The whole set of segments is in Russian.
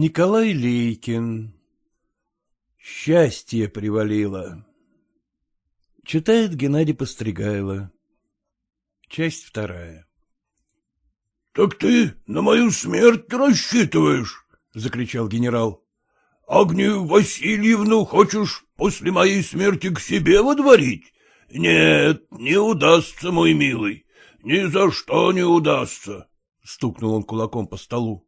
Николай Лейкин. Счастье привалило. Читает Геннадий Постригайло. Часть вторая. — Так ты на мою смерть рассчитываешь? — закричал генерал. — Агнию Васильевну хочешь после моей смерти к себе водворить? Нет, не удастся, мой милый, ни за что не удастся, — стукнул он кулаком по столу. —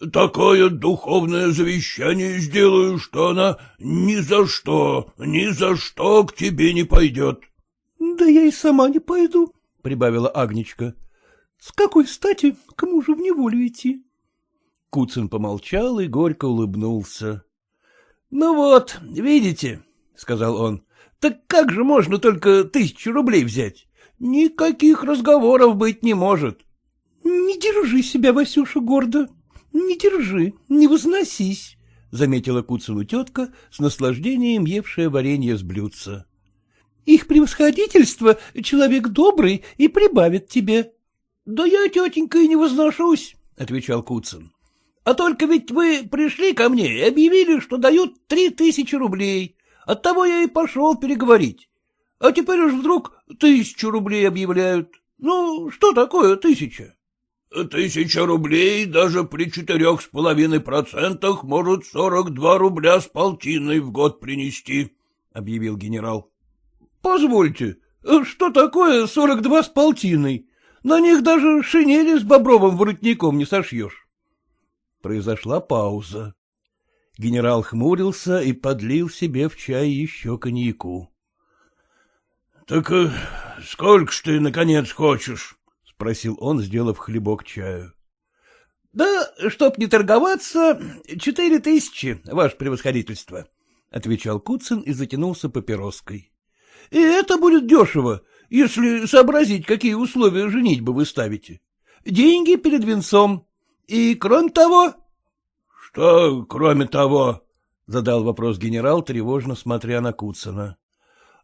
Такое духовное завещание сделаю, что она ни за что, ни за что к тебе не пойдет. — Да я и сама не пойду, — прибавила Агнечка. — С какой стати к мужу в неволю идти? Куцин помолчал и горько улыбнулся. — Ну вот, видите, — сказал он, — так как же можно только тысячу рублей взять? Никаких разговоров быть не может. — Не держи себя, Васюша, гордо. Не держи, не возносись, — заметила Куцину тетка, с наслаждением евшая варенье с блюдца. — Их превосходительство — человек добрый и прибавит тебе. — Да я, тетенька, и не возношусь, — отвечал Куцин. — А только ведь вы пришли ко мне и объявили, что дают три тысячи рублей. Оттого я и пошел переговорить. А теперь уж вдруг тысячу рублей объявляют. Ну, что такое тысяча? — Тысяча рублей даже при четырех с половиной процентах может сорок два рубля с полтиной в год принести, — объявил генерал. — Позвольте, что такое сорок два с полтиной? На них даже шинели с бобровым воротником не сошьешь. Произошла пауза. Генерал хмурился и подлил себе в чай еще коньяку. — Так э, сколько ж ты, наконец, хочешь? — спросил он, сделав хлебок чаю. — Да, чтоб не торговаться, четыре тысячи, ваше превосходительство, — отвечал Куцин и затянулся папироской. — И это будет дешево, если сообразить, какие условия женитьбы вы ставите. Деньги перед венцом. И кроме того... — Что кроме того? — задал вопрос генерал, тревожно смотря на Куцина.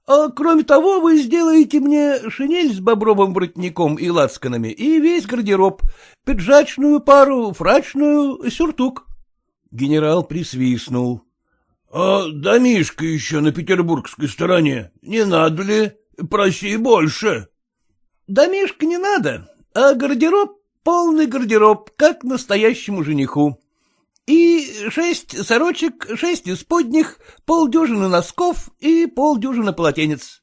А кроме того, вы сделаете мне шинель с бобровым воротником и лацканами и весь гардероб, пиджачную пару, фрачную, сюртук. Генерал присвистнул. — А домишка еще на петербургской стороне не надо ли? Проси больше. — Домишка не надо, а гардероб — полный гардероб, как настоящему жениху. И шесть сорочек, шесть исподних, полдюжины носков и полдюжины полотенец.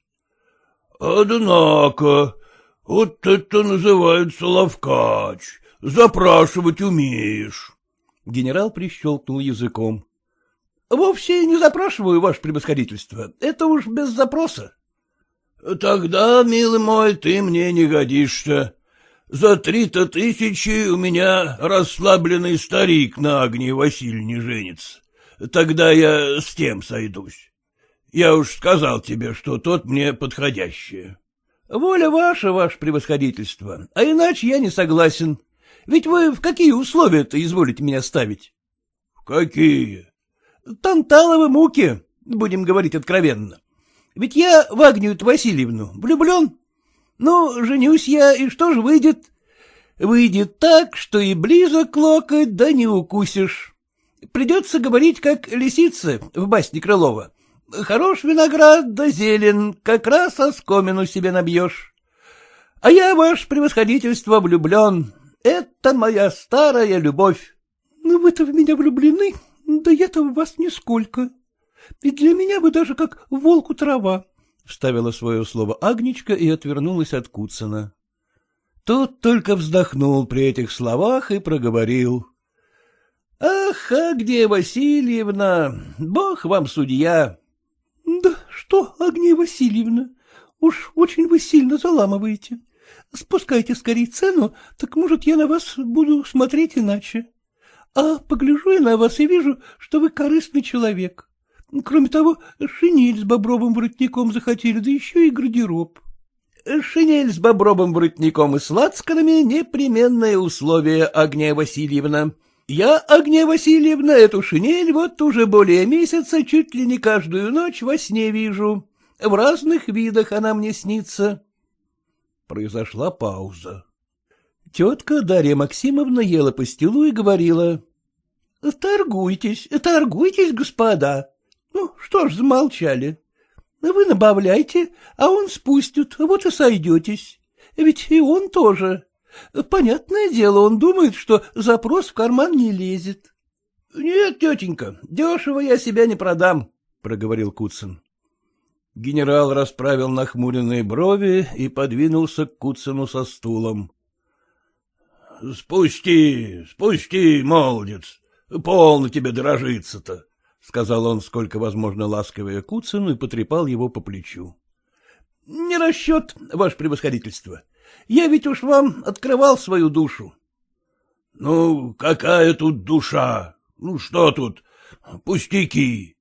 — Однако, вот это называется ловкач, запрашивать умеешь. Генерал прищелкнул языком. — Вовсе не запрашиваю, ваше превосходительство, это уж без запроса. — Тогда, милый мой, ты мне не годишься. За три-то тысячи у меня расслабленный старик на Агнии Васильевне женится. Тогда я с тем сойдусь. Я уж сказал тебе, что тот мне подходящий. Воля ваша, ваше превосходительство, а иначе я не согласен. Ведь вы в какие условия-то изволите меня ставить? — В какие? — Танталовы муки, будем говорить откровенно. Ведь я в Агнию Васильевну влюблен. Ну, женюсь я, и что же выйдет? Выйдет так, что и близок локоть, да не укусишь. Придется говорить, как лисица в басне Крылова. Хорош виноград да зелен, как раз оскомину себе набьешь. А я, ваше превосходительство, влюблен. Это моя старая любовь. — Ну, вы-то в меня влюблены, да я-то в вас нисколько. И для меня вы даже как волку трава. — вставила свое слово Агнечка и отвернулась от Куцина. Тот только вздохнул при этих словах и проговорил. — Ах, Агния Васильевна, бог вам судья. — Да что, Агния Васильевна, уж очень вы сильно заламываете. Спускайте скорее цену, так, может, я на вас буду смотреть иначе. А погляжу я на вас и вижу, что вы корыстный человек. Кроме того, шинель с бобровым воротником захотели, да еще и гардероб. Шинель с бобровым воротником и с лацканами — непременное условие, Агния Васильевна. Я, Агния Васильевна, эту шинель вот уже более месяца чуть ли не каждую ночь во сне вижу. В разных видах она мне снится. Произошла пауза. Тетка Дарья Максимовна ела пастилу и говорила. — Торгуйтесь, торгуйтесь, господа. Ну, что ж замолчали? Вы набавляйте, а он спустит, вот и сойдетесь. Ведь и он тоже. Понятное дело, он думает, что запрос в карман не лезет. — Нет, тетенька, дешево я себя не продам, — проговорил Куцин. Генерал расправил нахмуренные брови и подвинулся к Куцину со стулом. — Спусти, спусти, молодец, полно тебе дорожиться-то, — сказал он, сколько возможно ласковее Куцину, и потрепал его по плечу. — Не расчет, ваше превосходительство. Я ведь уж вам открывал свою душу. — Ну, какая тут душа? Ну, что тут? Пустяки.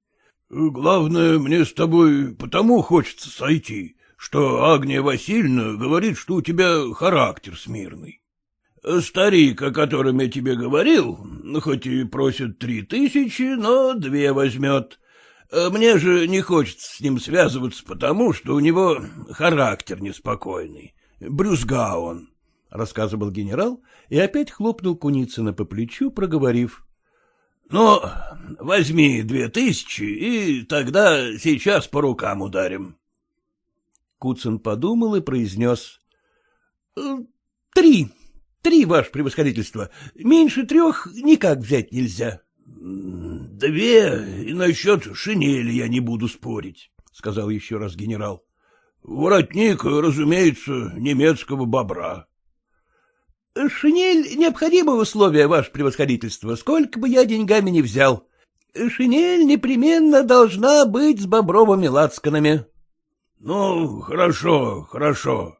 Главное, мне с тобой потому хочется сойти, что Агния Васильевна говорит, что у тебя характер смирный. Старик, о котором я тебе говорил, хоть и просит три тысячи, но две возьмет. Мне же не хочется с ним связываться, потому что у него характер неспокойный. Брюзга он, — рассказывал генерал и опять хлопнул Куницына по плечу, проговорив. Ну, возьми две тысячи, и тогда сейчас по рукам ударим. Куцин подумал и произнес. «Э, — Три, три, ваше превосходительство. Меньше трех никак взять нельзя. — Две, и насчет шинели я не буду спорить, — сказал еще раз генерал. — Воротник, разумеется, немецкого бобра. — Шинель — необходимое условие, ваше превосходительство, сколько бы я деньгами не взял. Шинель непременно должна быть с бобровыми лацканами. — Ну, хорошо, хорошо.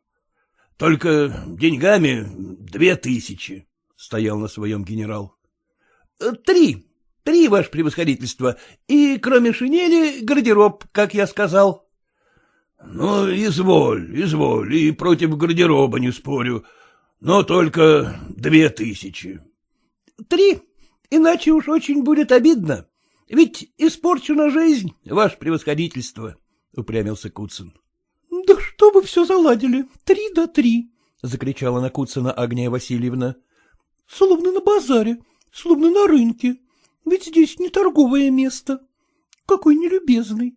Только деньгами две тысячи, — стоял на своем генерал. — Три, три, ваше превосходительство, и кроме шинели гардероб, как я сказал. — Ну, изволь, изволь, и против гардероба не спорю, — но только две тысячи. — Три, иначе уж очень будет обидно. Ведь испорчена жизнь, ваше превосходительство, — упрямился Куцин. — что вы все заладили, три да три, — закричала на Куцина Агния Васильевна. — Словно на базаре, словно на рынке. Ведь здесь не торговое место. Какой нелюбезный.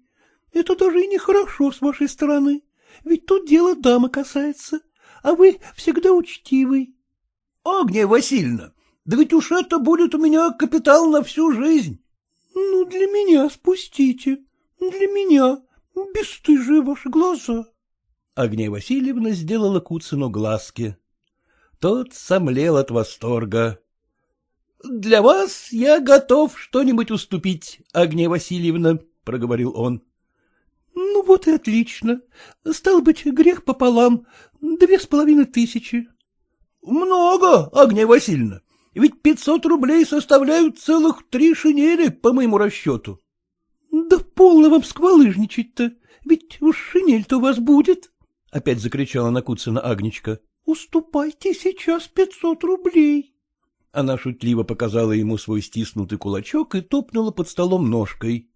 Это даже и нехорошо с вашей стороны. Ведь тут дело дамы касается а вы всегда учтивый. — Агния Васильевна, да ведь уж это будет у меня капитал на всю жизнь. — Ну, для меня спустите, для меня, бесстыжие ваши глаза. Агния Васильевна сделала Куцину глазки. Тот сомлел от восторга. — Для вас я готов что-нибудь уступить, Агния Васильевна, — проговорил он. — Ну вот и отлично. Стал быть, грех пополам, две с половиной тысячи. — Много, Агния Васильевна, ведь пятьсот рублей составляют целых три шинели, по моему расчету. — Да полно вам сквалыжничать-то, ведь уж шинель-то у вас будет, — опять закричала Накуцина Агнечка. — Уступайте сейчас пятьсот рублей. Она шутливо показала ему свой стиснутый кулачок и топнула под столом ножкой.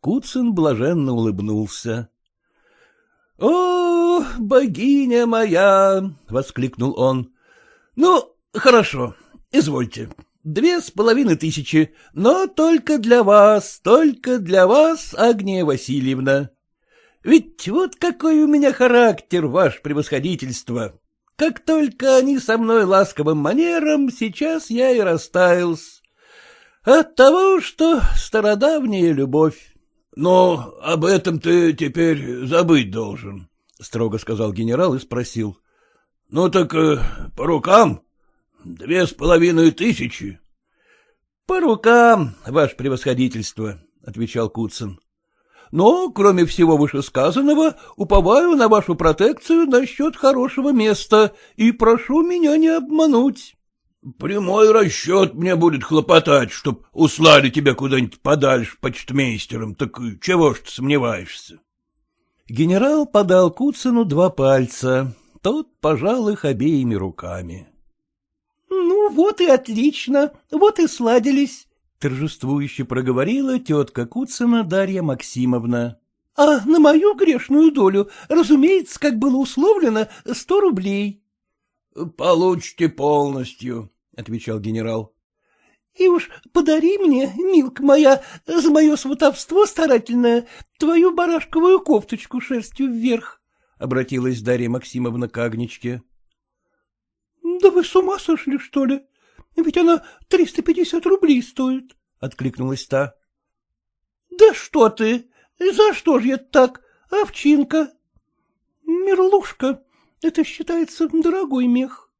Куцин блаженно улыбнулся. — О, богиня моя! — воскликнул он. — Ну, хорошо, извольте. Две с половиной тысячи, но только для вас, только для вас, Агния Васильевна. Ведь вот какой у меня характер, ваше превосходительство. Как только они со мной ласковым манером, сейчас я и растаялся. От того, что стародавняя любовь. — Но об этом ты теперь забыть должен, — строго сказал генерал и спросил. — Ну так э, по рукам? Две с половиной тысячи. — По рукам, ваше превосходительство, — отвечал Куцин. — Но, кроме всего вышесказанного, уповаю на вашу протекцию насчет хорошего места и прошу меня не обмануть. Прямой расчет мне будет хлопотать, чтоб услали тебя куда-нибудь подальше почтмейстером, так чего ж ты сомневаешься? Генерал подал Куцину два пальца, тот пожал их обеими руками. — Ну, вот и отлично, вот и сладились, — торжествующе проговорила тетка Куцина Дарья Максимовна. — А на мою грешную долю, разумеется, как было условлено, сто рублей. — Получите полностью, — отвечал генерал. — И уж подари мне, милка моя, за мое сватовство старательное, твою барашковую кофточку шерстью вверх, — обратилась Дарья Максимовна к Агничке. — Да вы с ума сошли, что ли? Ведь она триста пятьдесят рублей стоит, — откликнулась та. — Да что ты! За что ж я так, овчинка? — Мерлушка, это считается дорогой мех.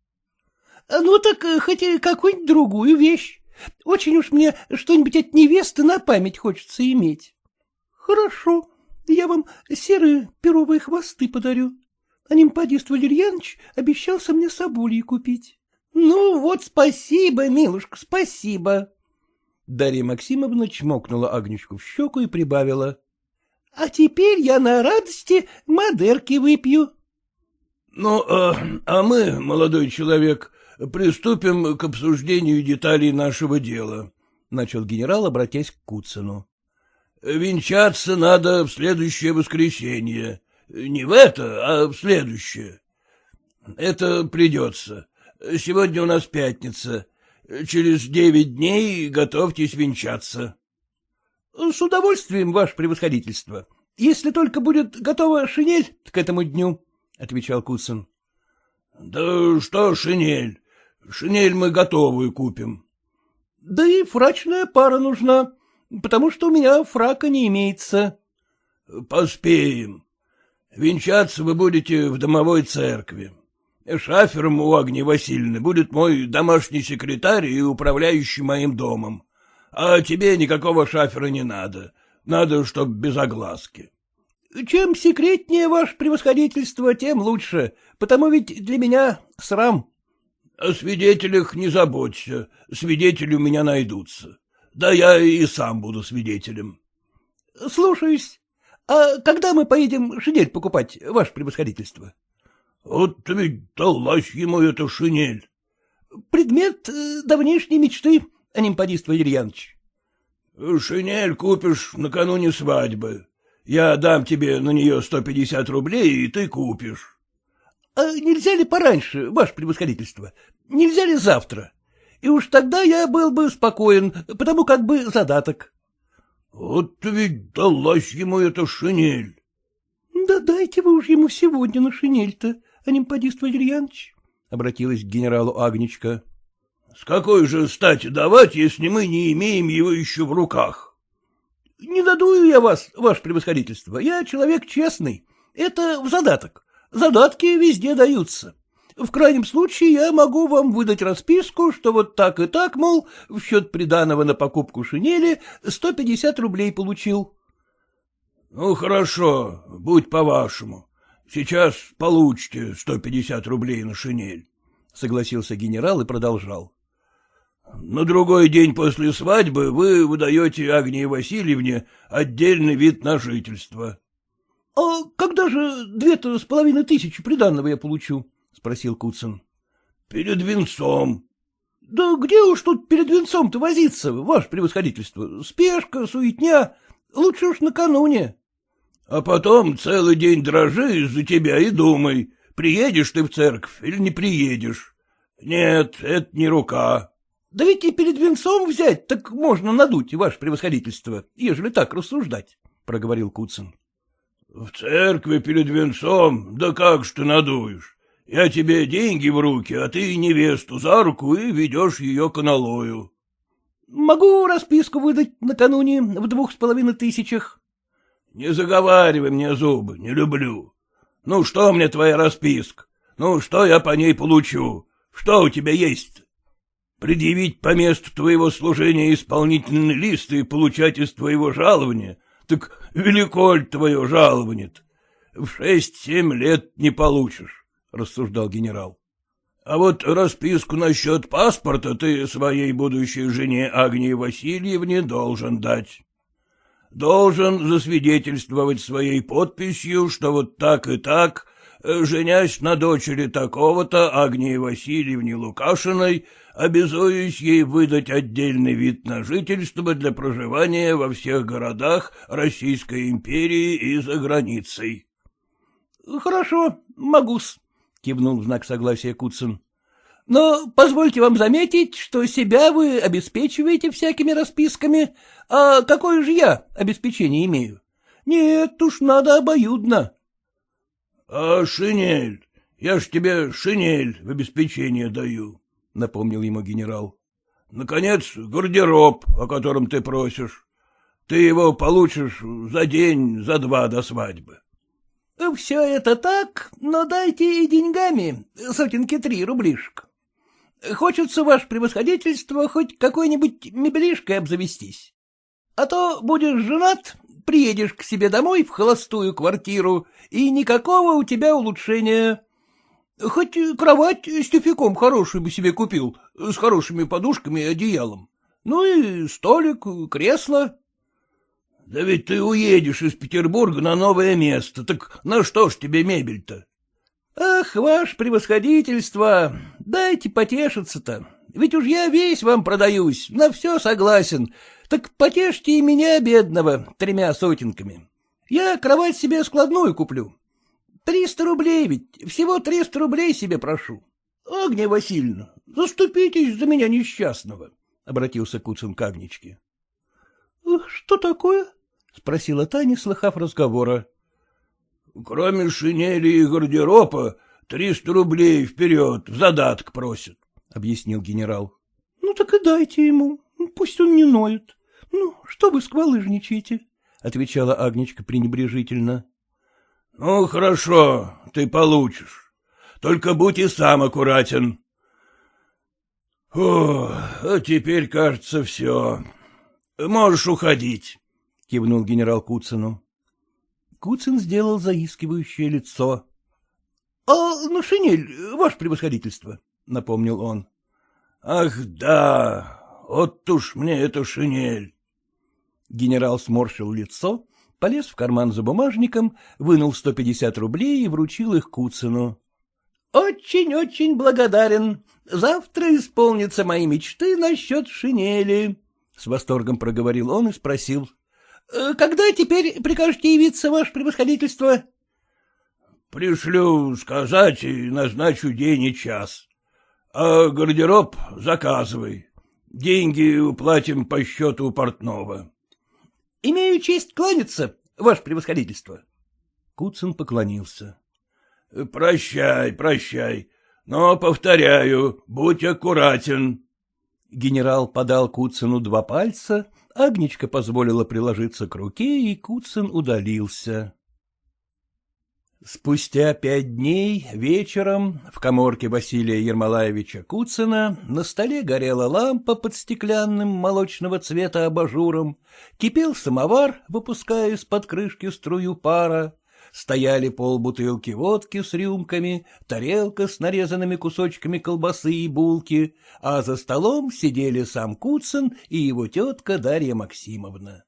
— Ну так э, хоть какую-нибудь другую вещь. Очень уж мне что-нибудь от невесты на память хочется иметь. — Хорошо, я вам серые перовые хвосты подарю. А нимпадист Валерьяныч обещался мне собольи купить. — Ну вот спасибо, милушка, спасибо. Дарья Максимовна чмокнула Агнечку в щеку и прибавила. — А теперь я на радости модерки выпью. — Ну, а, а мы, молодой человек, приступим к обсуждению деталей нашего дела, — начал генерал, обратясь к Куцину. — Венчаться надо в следующее воскресенье. Не в это, а в следующее. Это придется. Сегодня у нас пятница. Через девять дней готовьтесь венчаться. — С удовольствием, ваше превосходительство. Если только будет готова шинель к этому дню, — отвечал Куцин. — Да что шинель? Шинель мы готовую купим. — Да и фрачная пара нужна, потому что у меня фрака не имеется. — Поспеем. Венчаться вы будете в домовой церкви. Шафером у Агни Васильевны будет мой домашний секретарь и управляющий моим домом. А тебе никакого шафера не надо. Надо, чтоб без огласки. — Чем секретнее ваше превосходительство, тем лучше, потому ведь для меня срам. — О свидетелях не заботься, свидетели у меня найдутся. Да я и сам буду свидетелем. — Слушаюсь. А когда мы поедем шинель покупать, ваше превосходительство? — Вот ведь далась ему эта шинель. — Предмет э, давнейшней мечты, анимпадист Валерьянович. — Шинель купишь накануне свадьбы. Я дам тебе на нее сто пятьдесят рублей, и ты купишь. — А нельзя ли пораньше, ваше превосходительство? Нельзя ли завтра? И уж тогда я был бы спокоен, потому как бы задаток. Вот ведь далась ему эта шинель. — Да дайте вы уж ему сегодня на шинель-то, анимпадист Валерьянович, — обратилась к генералу Агничка. — С какой же стати давать, если мы не имеем его еще в руках? — Не надую я вас, ваше превосходительство, я человек честный. Это в задаток. Задатки везде даются. В крайнем случае я могу вам выдать расписку, что вот так и так, мол, в счет приданого на покупку шинели 150 рублей получил. — Ну, хорошо, будь по-вашему. Сейчас получите 150 рублей на шинель, — согласился генерал и продолжал. — На другой день после свадьбы вы выдаете Агнии Васильевне отдельный вид на жительство. — А когда же две-то с половиной тысячи приданного я получу? — спросил Куцин. — Перед венцом. — Да где уж тут перед венцом-то возиться, ваше превосходительство? Спешка, суетня. Лучше уж накануне. — А потом целый день дрожи из-за тебя и думай, приедешь ты в церковь или не приедешь. Нет, это не рука. — Да ведь и перед венцом взять так можно надуть, ваше превосходительство, ежели так рассуждать, — проговорил Куцин. — В церкви перед венцом, да как ж ты надуешь? Я тебе деньги в руки, а ты невесту за руку и ведешь ее к аналою. — Могу расписку выдать накануне в двух с половиной тысячах. — Не заговаривай мне зубы, не люблю. Ну, что мне твоя расписка? Ну, что я по ней получу? Что у тебя есть? Предъявить по месту твоего служения исполнительный лист и получать из твоего жалования? Так велико ли твое жалование -то? В шесть-семь лет не получишь. — рассуждал генерал. — А вот расписку насчет паспорта ты своей будущей жене Агнии Васильевне должен дать. Должен засвидетельствовать своей подписью, что вот так и так, э, женясь на дочери такого-то Агнии Васильевне Лукашиной, обязуюсь ей выдать отдельный вид на жительство для проживания во всех городах Российской империи и за границей. — Хорошо, могу-с, — кивнул в знак согласия Куцин. Но позвольте вам заметить, что себя вы обеспечиваете всякими расписками, а какое же я обеспечение имею? Нет уж, надо обоюдно. — А шинель? Я ж тебе шинель в обеспечение даю, — напомнил ему генерал. — Наконец, гардероб, о котором ты просишь. Ты его получишь за день, за два до свадьбы. — Все это так, но дайте и деньгами, сотенки три рублишек. Хочется, ваше превосходительство, хоть какой-нибудь мебелишкой обзавестись. А то будешь женат, приедешь к себе домой в холостую квартиру, и никакого у тебя улучшения. Хоть кровать с тюфяком хорошую бы себе купил, с хорошими подушками и одеялом. Ну и столик, кресло. — Да ведь ты уедешь из Петербурга на новое место, так на что ж тебе мебель-то? — Ах, ваше превосходительство, дайте потешиться-то. Ведь уж я весь вам продаюсь, на все согласен. Так потешьте и меня, бедного, тремя сотенками. Я кровать себе складную куплю. Триста рублей ведь, всего триста рублей себе прошу. Агния Васильевна, заступитесь за меня несчастного, — обратился Куцин к Агничке. — Что такое? — спросила Таня, слыхав разговора. — Кроме шинели и гардероба, триста рублей вперед, в задаток просит, — объяснил генерал. — Ну так и дайте ему, пусть он не ноет. Ну, что вы сквалыжничаете? — отвечала Агнечка пренебрежительно. — Ну, хорошо, ты получишь. Только будь и сам аккуратен. О, а теперь, кажется, все. Можешь уходить, — кивнул генерал Куцину. Куцин сделал заискивающее лицо. — А на шинель, ваше превосходительство, — напомнил он. — Ах, да, вот уж мне эта шинель. Генерал сморщил лицо полез в карман за бумажником, вынул сто пятьдесят рублей и вручил их Куцину. Очень-очень благодарен. Завтра исполнятся мои мечты насчет шинели, — с восторгом проговорил он и спросил. «Э, — Когда теперь прикажете явиться, ваше превосходительство? — Пришлю сказать и назначу день и час. А гардероб заказывай. Деньги уплатим по счету у портного. — Имею честь кланяться, ваше превосходительство. Куцин поклонился. — Прощай, прощай, но, повторяю, будь аккуратен. Генерал подал Куцину два пальца, Агнечка позволила приложиться к руке, и Куцин удалился. Спустя пять дней вечером в коморке Василия Ермолаевича Куцина на столе горела лампа под стеклянным молочного цвета абажуром, кипел самовар, выпуская из-под крышки струю пара, стояли полбутылки водки с рюмками, тарелка с нарезанными кусочками колбасы и булки, а за столом сидели сам Куцин и его тетка Дарья Максимовна.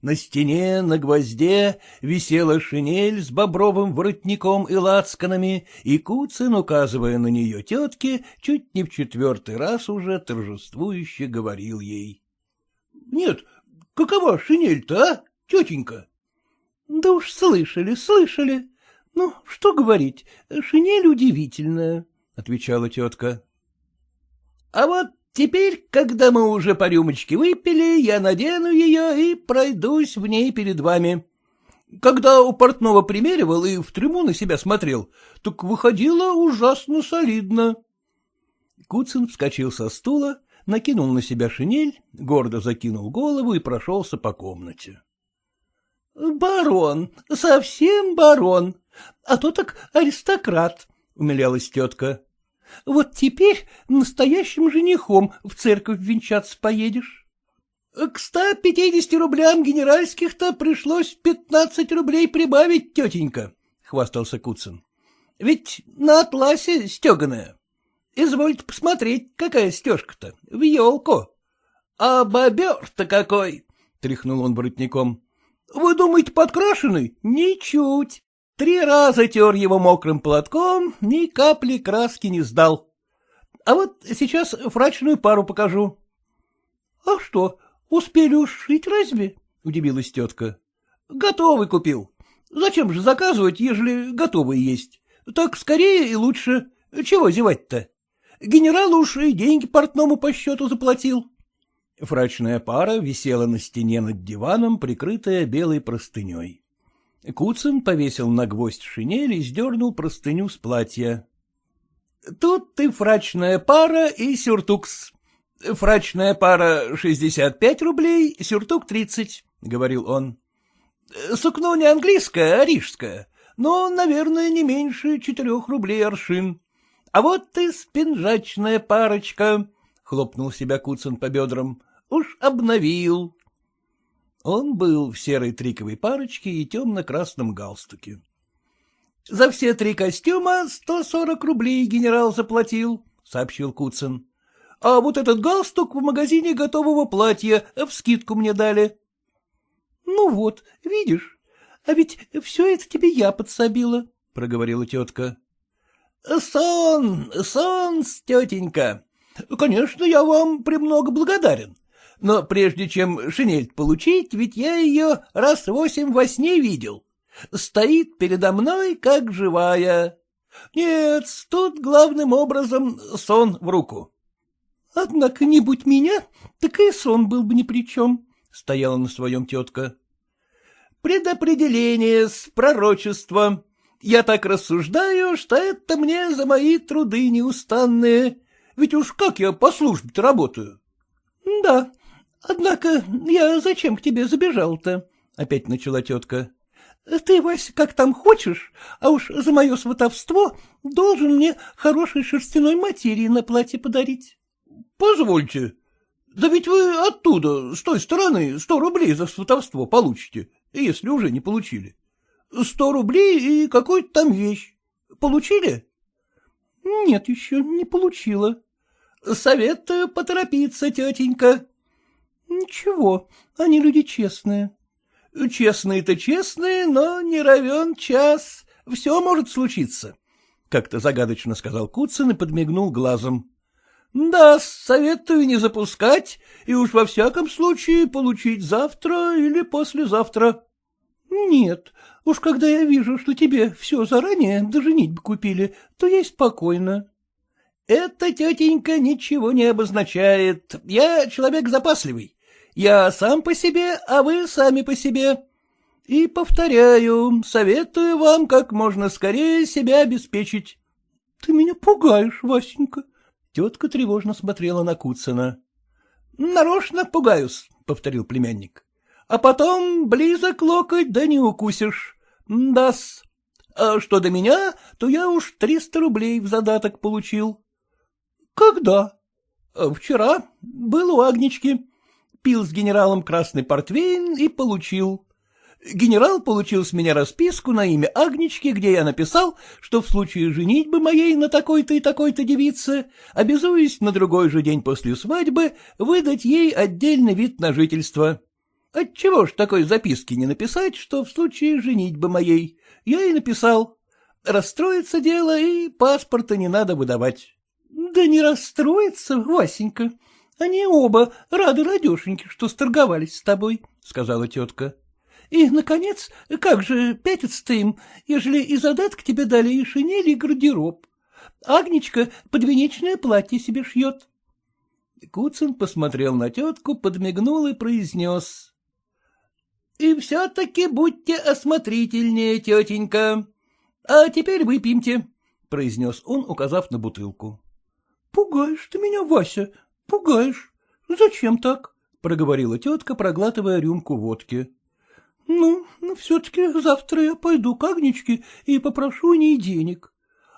На стене на гвозде висела шинель с бобровым воротником и лацканами, и Куцин, указывая на нее тетке, чуть не в четвертый раз уже торжествующе говорил ей. — Нет, какова шинель-то, а, тетенька? — Да уж слышали, слышали. Ну, что говорить, шинель удивительная, — отвечала тетка. — А вот Теперь, когда мы уже по рюмочке выпили, я надену ее и пройдусь в ней перед вами. Когда у портного примеривал и в трюму на себя смотрел, так выходило ужасно солидно. Куцин вскочил со стула, накинул на себя шинель, гордо закинул голову и прошелся по комнате. — Барон, совсем барон, а то так аристократ, — умилялась тетка. Вот теперь настоящим женихом в церковь венчаться поедешь. К ста пятидесяти рублям генеральских-то пришлось пятнадцать рублей прибавить, тетенька, — хвастался Куцин. — Ведь на атласе стеганая. Извольте посмотреть, какая стежка-то, в елку. А бобер-то какой! — тряхнул он воротником. — Вы думаете, подкрашенный? Ничуть. Три раза тер его мокрым платком, ни капли краски не сдал. А вот сейчас фрачную пару покажу. — А что, успели ушить разве? — удивилась тетка. — Готовый купил. Зачем же заказывать, ежели готовый есть? Так скорее и лучше. Чего зевать-то? Генерал уж и деньги портному по счету заплатил. Фрачная пара висела на стене над диваном, прикрытая белой простыней. Куцин повесил на гвоздь шинель и сдернул простыню с платья. — Тут ты фрачная пара и сюртукс. Фрачная пара шестьдесят пять рублей, сюртук тридцать, — говорил он. — Сукно не английское, а рижское, но, наверное, не меньше четырех рублей аршин. А вот ты спинжачная парочка, — хлопнул себя Куцин по бедрам, — уж обновил. Он был в серой триковой парочке и темно-красном галстуке. — За все три костюма сто сорок рублей генерал заплатил, — сообщил Куцин. — А вот этот галстук в магазине готового платья в скидку мне дали. — Ну вот, видишь, а ведь все это тебе я подсобила, — проговорила тетка. — Сон, сон, тетенька. Конечно, я вам премного благодарен. Но прежде чем шинель получить, ведь я ее раз восемь во сне видел. Стоит передо мной, как живая. Нет, тут главным образом сон в руку. — Однако не будь меня, так и сон был бы ни при чем, — стояла на своем тетка. — Предопределение, с пророчества. Я так рассуждаю, что это мне за мои труды неустанные. Ведь уж как я по службе-то работаю? — Да, Однако я зачем к тебе забежал-то? — опять начала тетка. — Ты, Вася, как там хочешь, а уж за мое сватовство должен мне хорошей шерстяной материи на платье подарить. — Позвольте. Да ведь вы оттуда, с той стороны, сто рублей за сватовство получите, если уже не получили. Сто рублей и какой-то там вещь. Получили? — Нет, еще не получила. — Советую поторопиться, тетенька. — Ничего, они люди честные. — Честные-то честные, но не равен час. Все может случиться, — как-то загадочно сказал Куцин и подмигнул глазом. — Да, советую не запускать и уж во всяком случае получить завтра или послезавтра. — Нет, уж когда я вижу, что тебе все заранее до бы купили, то я спокойно. — Это, тетенька, ничего не обозначает. Я человек запасливый. Я сам по себе, а вы сами по себе. И, повторяю, советую вам как можно скорее себя обеспечить. — Ты меня пугаешь, Васенька. Тетка тревожно смотрела на Куцина. — Нарочно пугаюсь, — повторил племянник. — А потом близок локоть, да не укусишь. Да-с. А что до меня, то я уж триста рублей в задаток получил. — Когда? — Вчера. Был у Агнички пил с генералом красный портвейн и получил. Генерал получил с меня расписку на имя Агнички, где я написал, что в случае женитьбы моей на такой-то и такой-то девице, обязуюсь на другой же день после свадьбы выдать ей отдельный вид на жительство. Отчего ж такой записки не написать, что в случае женитьбы моей? Я и написал. Расстроится дело, и паспорта не надо выдавать. — Да не расстроится, Васенька, они оба рады радешеньки, что сторговались с тобой, — сказала тетка. — И, наконец, как же пятиться-то им, ежели и задаток тебе дали и шинели, и гардероб? Агничка подвенечное платье себе шьет. Куцин посмотрел на тетку, подмигнул и произнес. — И все-таки будьте осмотрительнее, тетенька. А теперь выпьемте, — произнес он, указав на бутылку. — Пугаешь ты меня, Вася, — Пугаешь. Зачем так? — проговорила тетка, проглатывая рюмку водки. — Ну, ну все-таки завтра я пойду к Агничке и попрошу у ней денег.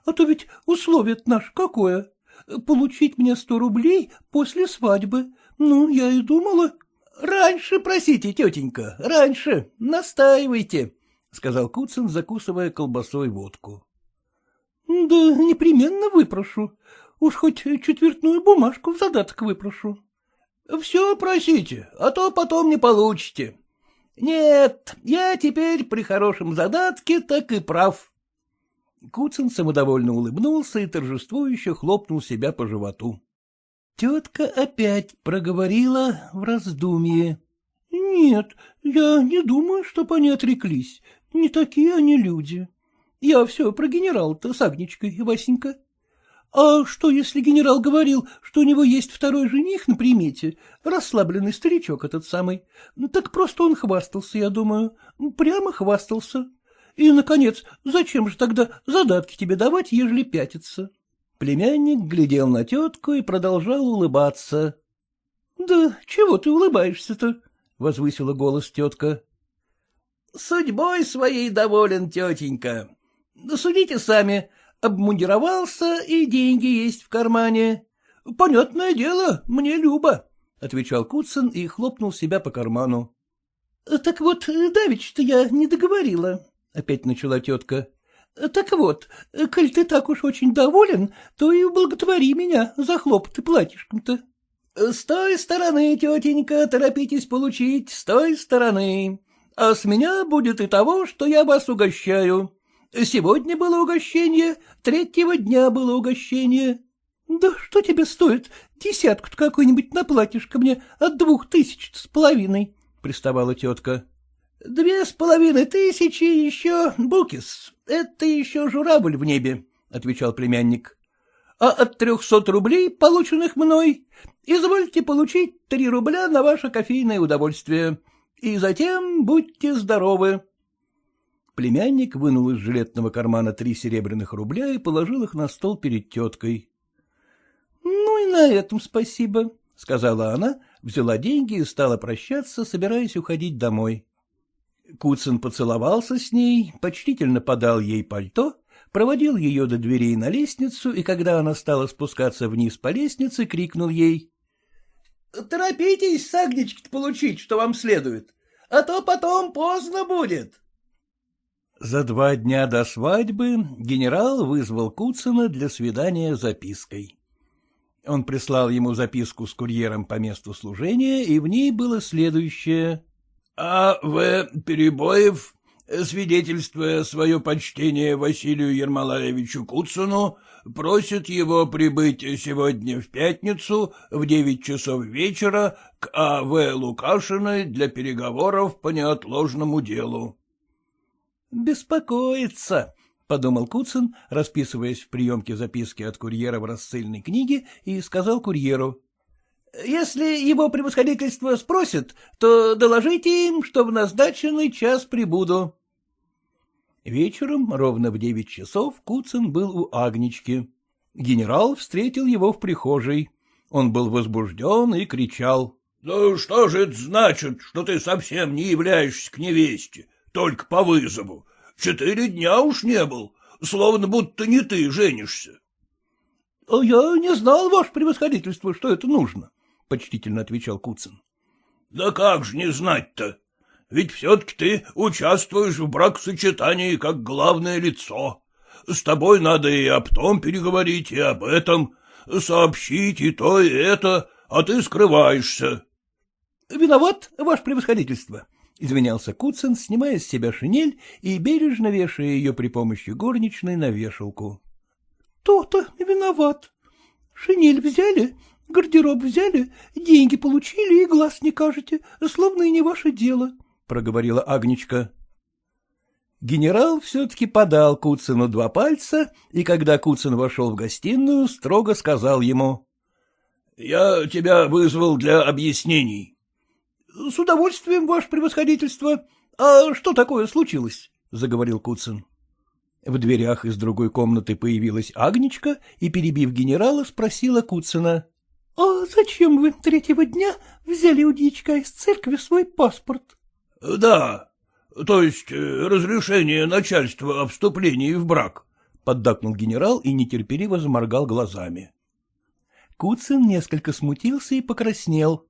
А то ведь условие наш какое? Получить мне сто рублей после свадьбы. Ну, я и думала... — Раньше просите, тетенька, раньше, настаивайте, — сказал Куцин, закусывая колбасой водку. — Да непременно выпрошу. Уж хоть четвертную бумажку в задаток выпрошу. — Все просите, а то потом не получите. Нет, я теперь при хорошем задатке так и прав. Куцин самодовольно улыбнулся и торжествующе хлопнул себя по животу. Тетка опять проговорила в раздумье. — Нет, я не думаю, чтоб они отреклись. Не такие они люди. Я все про генерал-то с Агничкой, Васенька. — А что, если генерал говорил, что у него есть второй жених на примете, расслабленный старичок этот самый? Так просто он хвастался, я думаю, прямо хвастался. И, наконец, зачем же тогда задатки тебе давать, ежели пятиться? Племянник глядел на тетку и продолжал улыбаться. — Да чего ты улыбаешься-то? — возвысила голос тетка. — Судьбой своей доволен, тетенька. Судите сами, обмундировался, и деньги есть в кармане. — Понятное дело, мне любо, — отвечал Куцин и хлопнул себя по карману. — Так вот, давеча-то я не договорила, — опять начала тетка. — Так вот, коль ты так уж очень доволен, то и благотвори меня за хлопоты платьишком-то. — С той стороны, тетенька, торопитесь получить, с той стороны. А с меня будет и того, что я вас угощаю. Сегодня было угощение, третьего дня было угощение. Да что тебе стоит десятку-то какой-нибудь на платьишко мне от двух тысяч с половиной, — приставала тетка. — Две с половиной тысячи еще букис. Это еще журавль в небе, — отвечал племянник. — А от трехсот рублей, полученных мной, извольте получить три рубля на ваше кофейное удовольствие. И затем будьте здоровы. Племянник вынул из жилетного кармана три серебряных рубля и положил их на стол перед теткой. — Ну и на этом спасибо, — сказала она, взяла деньги и стала прощаться, собираясь уходить домой. Куцин поцеловался с ней, почтительно подал ей пальто, проводил ее до дверей на лестницу, и когда она стала спускаться вниз по лестнице, крикнул ей. — Торопитесь сагнички получить, что вам следует, а то потом поздно будет. За два дня до свадьбы генерал вызвал Куцина для свидания запиской. Он прислал ему записку с курьером по месту служения, и в ней было следующее. — А. В. Перебоев, свидетельствуя свое почтение Василию Ермолаевичу Куцину, просит его прибыть сегодня в пятницу в девять часов вечера к А. В. Лукашиной для переговоров по неотложному делу. — Беспокоится, — подумал Куцин, расписываясь в приемке записки от курьера в рассыльной книге, и сказал курьеру. — Если его превосходительство спросит, то доложите им, что в назначенный час прибуду. Вечером, ровно в девять часов, Куцин был у Агнички. Генерал встретил его в прихожей. Он был возбужден и кричал. — Да что же это значит, что ты совсем не являешься к невесте? Только по вызову. Четыре дня уж не был, словно будто не ты женишься. — Я не знал, ваше превосходительство, что это нужно, — почтительно отвечал Куцин. — Да как же не знать-то? Ведь все-таки ты участвуешь в бракосочетании как главное лицо. С тобой надо и об том переговорить, и об этом, сообщить и то, и это, а ты скрываешься. — Виноват, ваше превосходительство, — извинялся Куцин, снимая с себя шинель и бережно вешая ее при помощи горничной на вешалку. То — То-то виноват. Шинель взяли, гардероб взяли, деньги получили и глаз не кажете, словно и не ваше дело, — проговорила Агнечка. Генерал все-таки подал Куцину два пальца, и когда Куцин вошел в гостиную, строго сказал ему. — Я тебя вызвал для объяснений. — С удовольствием, ваше превосходительство. А что такое случилось? — заговорил Куцин. В дверях из другой комнаты появилась Агнечка и, перебив генерала, спросила Куцина. — А зачем вы третьего дня взяли у дьячка из церкви свой паспорт? — Да, то есть э, разрешение начальства о вступлении в брак, — поддакнул генерал и нетерпеливо заморгал глазами. Куцин несколько смутился и покраснел. —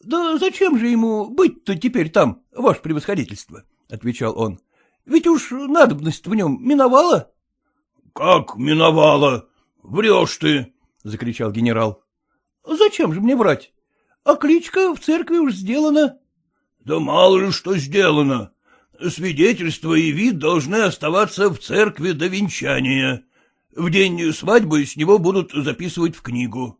Да зачем же ему быть-то теперь там, ваше превосходительство? — отвечал он. — Ведь уж надобность в нем миновала. — Как миновала? Врешь ты! — закричал генерал. — Зачем же мне врать? А кличка в церкви уж сделана. — Да мало ли что сделано. Свидетельство и вид должны оставаться в церкви до венчания. В день свадьбы с него будут записывать в книгу.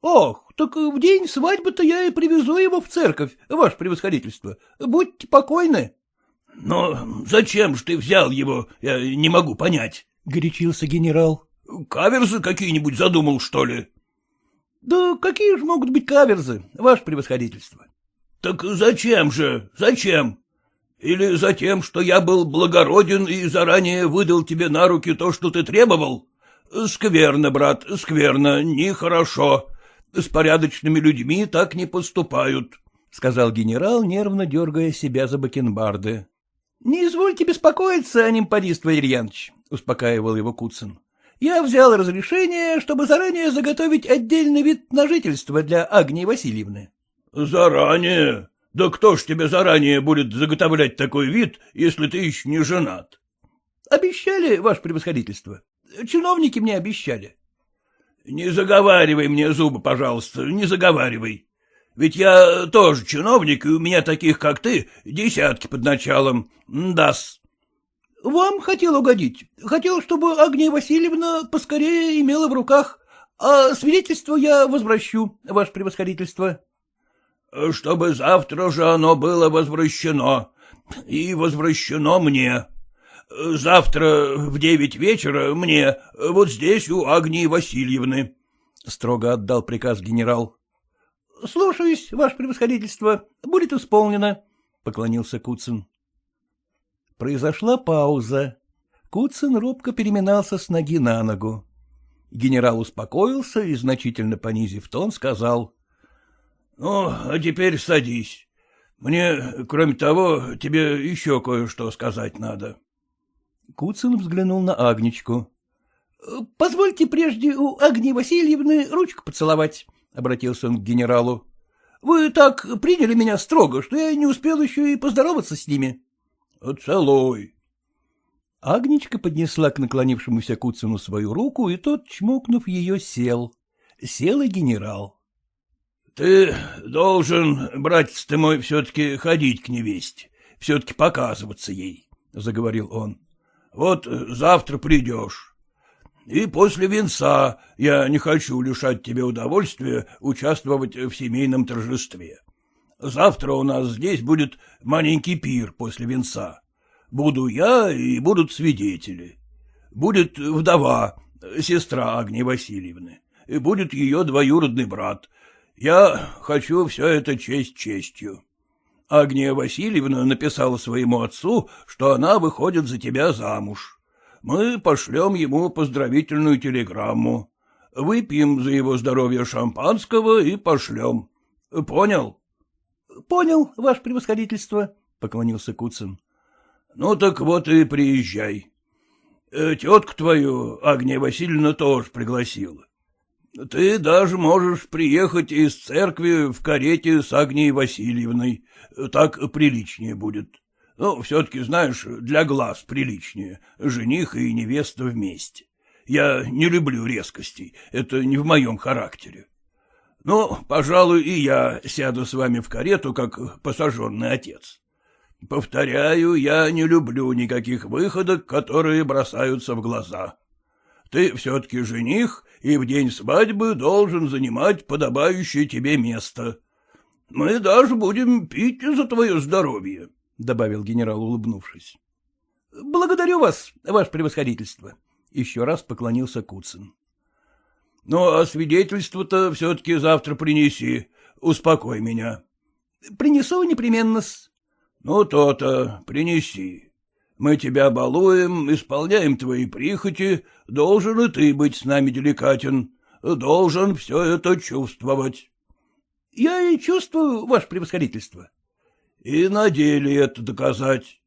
Ох, так в день свадьбы-то я и привезу его в церковь, ваше превосходительство. Будьте покойны. — Но зачем ж ты взял его, я не могу понять, — горячился генерал. Каверзы какие-нибудь задумал, что ли? — Да какие же могут быть каверзы, ваше превосходительство? — Так зачем же, зачем? Или за тем, что я был благороден и заранее выдал тебе на руки то, что ты требовал? Скверно, брат, скверно, нехорошо. С порядочными людьми так не поступают, — сказал генерал, нервно дергая себя за бакенбарды. — Не извольте беспокоиться, анимпадист Валерьянович, — успокаивал его Куцин. — Я взял разрешение, чтобы заранее заготовить отдельный вид на жительство для Агнии Васильевны. — Заранее? Да кто ж тебе заранее будет заготовлять такой вид, если ты еще не женат? — Обещали, ваше превосходительство. Чиновники мне обещали. — Не заговаривай мне зубы, пожалуйста, не заговаривай. Ведь я тоже чиновник, и у меня таких, как ты, десятки под началом. Дас. — Вам хотел угодить. Хотел, чтобы Агния Васильевна поскорее имела в руках, а свидетельство я возвращу, ваше превосходительство. — Чтобы завтра же оно было возвращено, и возвращено мне. Завтра в девять вечера мне, вот здесь у Агнии Васильевны, — строго отдал приказ генерал. — Слушаюсь, ваше превосходительство, будет исполнено, — поклонился Куцин. Произошла пауза. Куцин робко переминался с ноги на ногу. Генерал успокоился и, значительно понизив тон, сказал. — Ну, а теперь садись. Мне, кроме того, тебе еще кое-что сказать надо. Куцин взглянул на Агнечку. — Позвольте прежде у Агнии Васильевны ручку поцеловать, — обратился он к генералу. — Вы так приняли меня строго, что я не успел еще и поздороваться с ними. — Целуй. Агнечка поднесла к наклонившемуся Куцину свою руку, и тот, чмокнув ее, сел. Сел и генерал. — Ты должен, братец ты мой, все-таки ходить к невесте, все-таки показываться ей, — заговорил он. — Вот завтра придешь. И после венца я не хочу лишать тебе удовольствия участвовать в семейном торжестве. Завтра у нас здесь будет маленький пир после венца. Буду я и будут свидетели. Будет вдова, сестра Агнии Васильевны, и будет ее двоюродный брат. Я хочу все это честь честью. Агния Васильевна написала своему отцу, что она выходит за тебя замуж. Мы пошлем ему поздравительную телеграмму. Выпьем за его здоровье шампанского и пошлем. Понял? — Понял, ваше превосходительство, — поклонился Куцин. — Ну так вот и приезжай. Э, тетку твою Агния Васильевна тоже пригласила. Ты даже можешь приехать из церкви в карете с Агнией Васильевной. Так приличнее будет. Ну, все-таки, знаешь, для глаз приличнее. Жених и невеста вместе. Я не люблю резкостей, это не в моем характере. Ну, пожалуй, и я сяду с вами в карету, как посаженный отец. Повторяю, я не люблю никаких выходок, которые бросаются в глаза. Ты все-таки жених, и в день свадьбы должен занимать подобающее тебе место. Мы даже будем пить за твое здоровье, — добавил генерал, улыбнувшись. — Благодарю вас, ваше превосходительство. Еще раз поклонился Куцин. — Ну, а свидетельство-то все-таки завтра принеси. Успокой меня. — Принесу непременно-с. — Ну, то-то, принеси. Мы тебя балуем, исполняем твои прихоти, должен и ты быть с нами деликатен, должен все это чувствовать. — Я и чувствую, ваше превосходительство. — И на деле это доказать.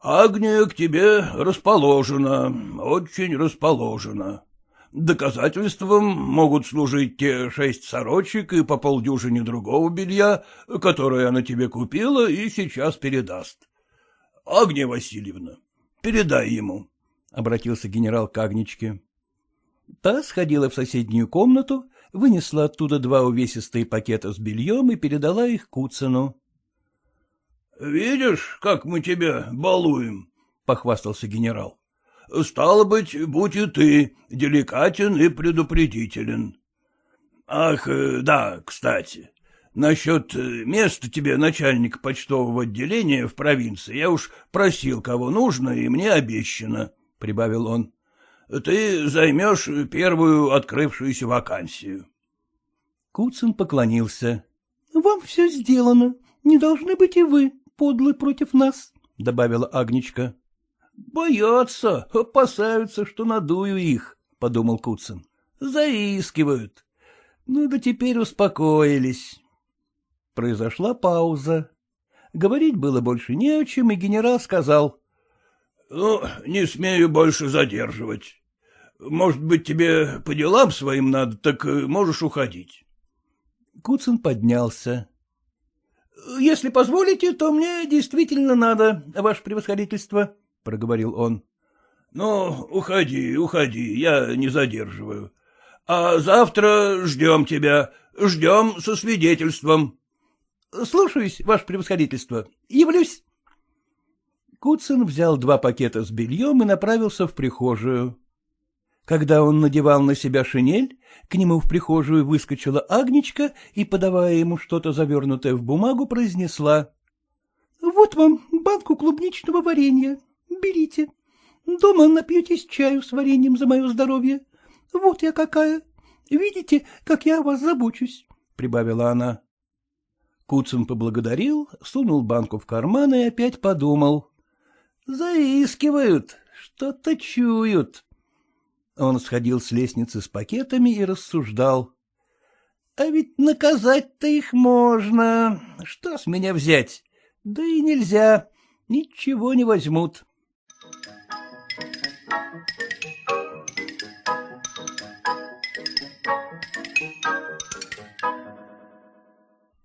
Агния к тебе расположена, очень расположена. Доказательством могут служить те шесть сорочек и по полдюжине другого белья, которое она тебе купила и сейчас передаст. Агния Васильевна, передай ему, — обратился генерал к Агничке. Та сходила в соседнюю комнату, вынесла оттуда два увесистые пакета с бельем и передала их Куцину. — Видишь, как мы тебя балуем, — похвастался генерал. Стало быть, будь и ты деликатен и предупредителен. Ах, э, да, кстати, насчет э, места тебе начальника почтового отделения в провинции я уж просил, кого нужно, и мне обещано, — прибавил он. ты займешь первую открывшуюся вакансию. Куцин поклонился. — Вам все сделано. Не должны быть и вы подлы против нас, — добавила Агнечка. — Боятся, опасаются, что надую их, — подумал Куцин. — Заискивают. Ну да теперь успокоились. Произошла пауза. Говорить было больше не о чем, и генерал сказал. — Ну, не смею больше задерживать. Может быть, тебе по делам своим надо, так можешь уходить. Куцин поднялся. — Если позволите, то мне действительно надо, ваше превосходительство, — проговорил он. — Ну, уходи, уходи, я не задерживаю. А завтра ждем тебя, ждем со свидетельством. — Слушаюсь, ваше превосходительство. Явлюсь. Куцин взял два пакета с бельем и направился в прихожую. Когда он надевал на себя шинель, к нему в прихожую выскочила Агнечка и, подавая ему что-то завернутое в бумагу, произнесла. — Вот вам банку клубничного варенья. Берите. Дома напьетесь чаю с вареньем за мое здоровье. Вот я какая. Видите, как я о вас забочусь, — прибавила она. Куцин поблагодарил, сунул банку в карман и опять подумал. — Заискивают, что-то чуют. Он сходил с лестницы с пакетами и рассуждал. — А ведь наказать-то их можно. Что с меня взять? Да и нельзя. Ничего не возьмут.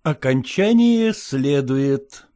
Окончание следует.